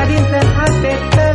Studies that have better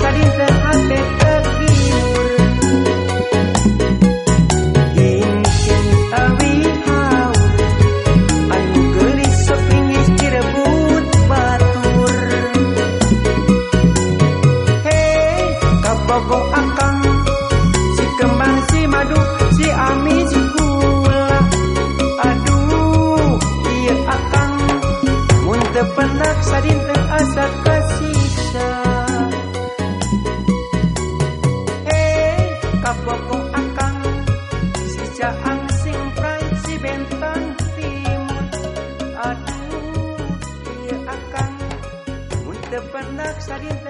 studies that have Aduh